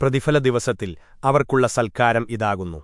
പ്രതിഫല ദിവസത്തിൽ അവർക്കുള്ള സൽക്കാരം ഇതാകുന്നു.